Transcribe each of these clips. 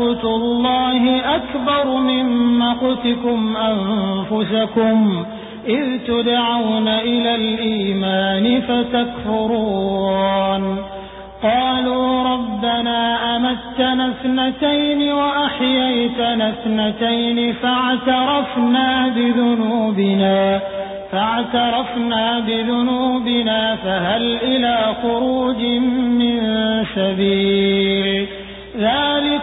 لمقت الله أكبر من مقتكم أنفسكم إذ تدعون إلى الإيمان فتكفرون قالوا ربنا أمتنا اثنتين وأحييتنا اثنتين فاعترفنا بذنوبنا فاعترفنا بذنوبنا فهل إلى خروج من سبيل؟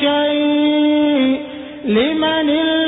شيء لمن